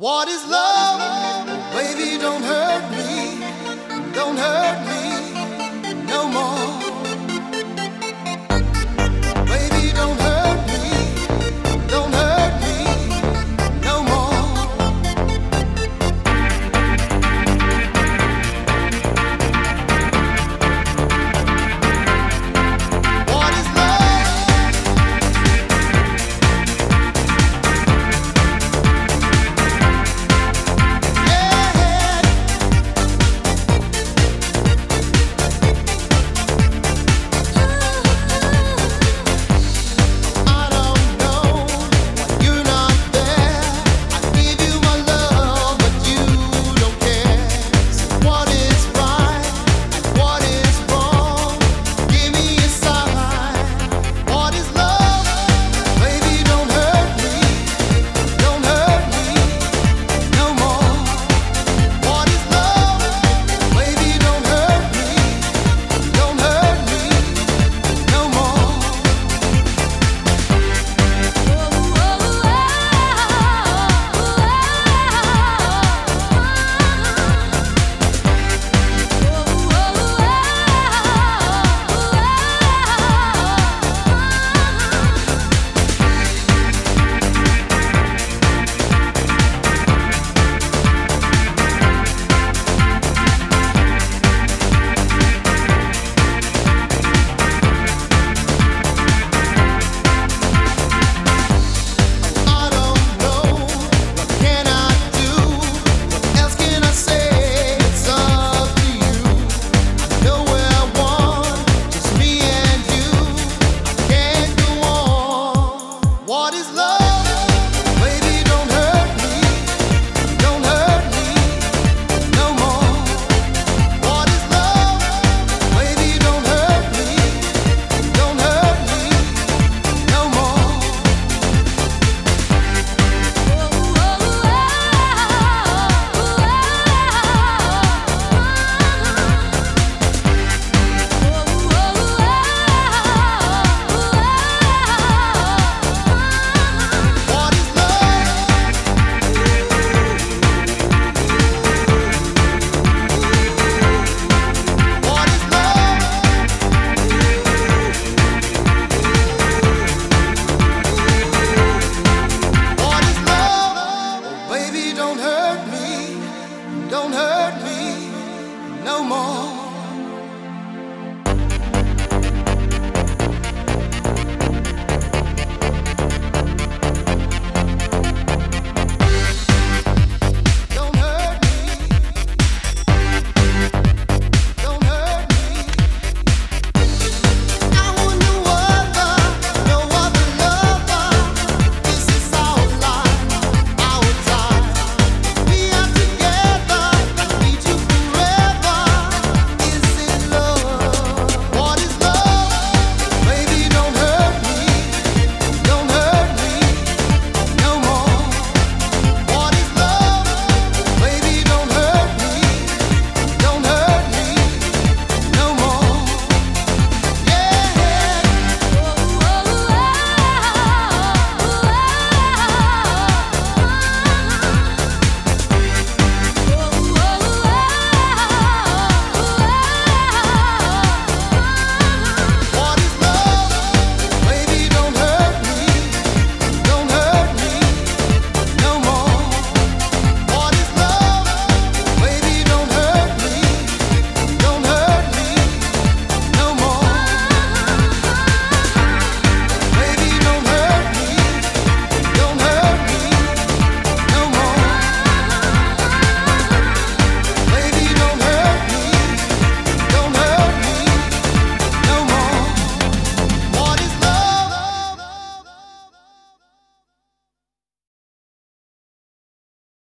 What is love? Baby, don't hurt more.